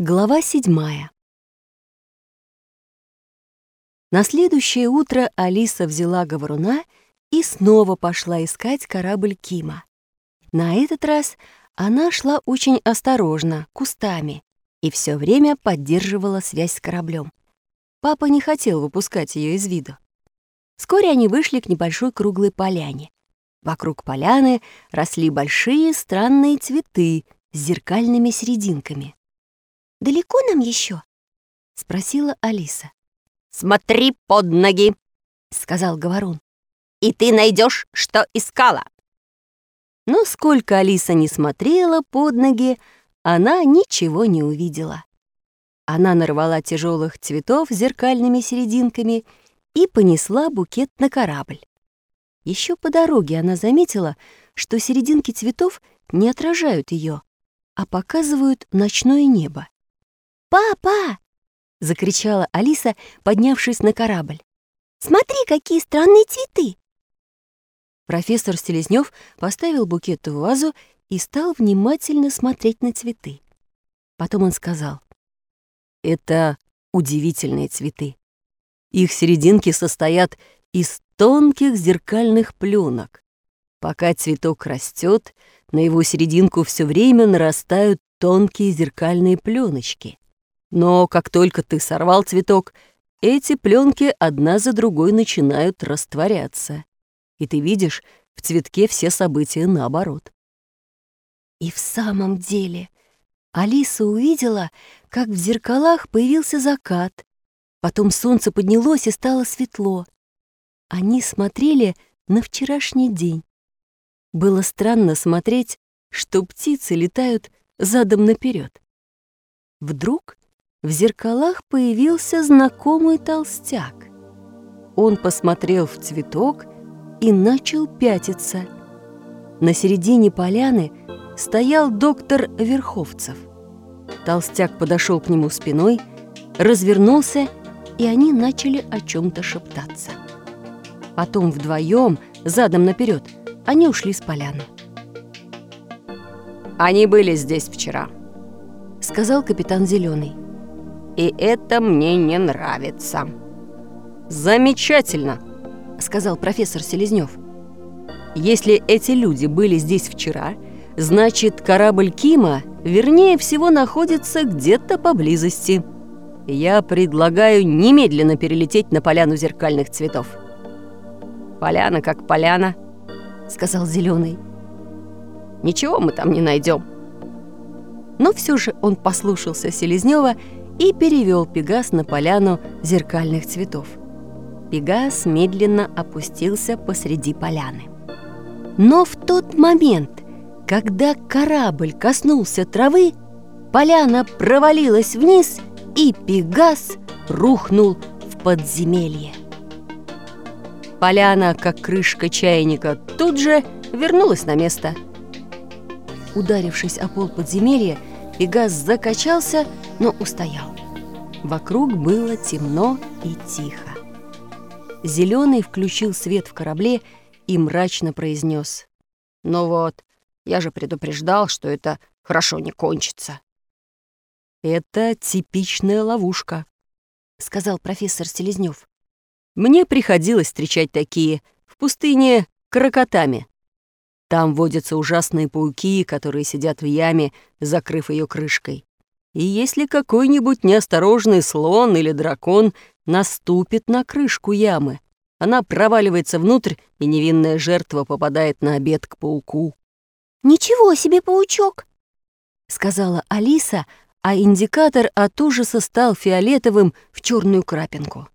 Глава седьмая. На следующее утро Алиса взяла говоруна и снова пошла искать корабль Кима. На этот раз она шла очень осторожно, кустами, и все время поддерживала связь с кораблем. Папа не хотел выпускать ее из виду. Вскоре они вышли к небольшой круглой поляне. Вокруг поляны росли большие странные цветы с зеркальными серединками. «Далеко нам еще? спросила Алиса. «Смотри под ноги!» — сказал Говорун. «И ты найдешь, что искала!» Но сколько Алиса не смотрела под ноги, она ничего не увидела. Она нарвала тяжелых цветов с зеркальными серединками и понесла букет на корабль. Еще по дороге она заметила, что серединки цветов не отражают ее, а показывают ночное небо. «Папа!» — закричала Алиса, поднявшись на корабль. «Смотри, какие странные цветы!» Профессор Селезнёв поставил букет в вазу и стал внимательно смотреть на цветы. Потом он сказал, «Это удивительные цветы. Их серединки состоят из тонких зеркальных пленок. Пока цветок растет, на его серединку все время нарастают тонкие зеркальные пленочки. Но как только ты сорвал цветок, эти пленки одна за другой начинают растворяться. И ты видишь в цветке все события наоборот. И в самом деле Алиса увидела, как в зеркалах появился закат. Потом солнце поднялось и стало светло. Они смотрели на вчерашний день. Было странно смотреть, что птицы летают задом наперед. Вдруг в зеркалах появился знакомый толстяк. Он посмотрел в цветок и начал пятиться. На середине поляны стоял доктор Верховцев. Толстяк подошел к нему спиной, развернулся, и они начали о чем-то шептаться. Потом вдвоем, задом наперед, они ушли с поляны. «Они были здесь вчера», — сказал капитан Зеленый и это мне не нравится». «Замечательно», — сказал профессор Селезнёв. «Если эти люди были здесь вчера, значит, корабль Кима, вернее всего, находится где-то поблизости. Я предлагаю немедленно перелететь на поляну зеркальных цветов». «Поляна как поляна», — сказал Зеленый. «Ничего мы там не найдем. Но все же он послушался Селезнева и перевел Пегас на поляну зеркальных цветов. Пегас медленно опустился посреди поляны. Но в тот момент, когда корабль коснулся травы, поляна провалилась вниз, и Пегас рухнул в подземелье. Поляна, как крышка чайника, тут же вернулась на место. Ударившись о пол подземелья, Пегас закачался, но устоял. Вокруг было темно и тихо. Зеленый включил свет в корабле и мрачно произнес: «Ну вот, я же предупреждал, что это хорошо не кончится». «Это типичная ловушка», — сказал профессор Селезнёв. «Мне приходилось встречать такие в пустыне крокотами. Там водятся ужасные пауки, которые сидят в яме, закрыв ее крышкой. И если какой-нибудь неосторожный слон или дракон наступит на крышку ямы, она проваливается внутрь, и невинная жертва попадает на обед к пауку. «Ничего себе паучок!» — сказала Алиса, а индикатор от ужаса стал фиолетовым в черную крапинку.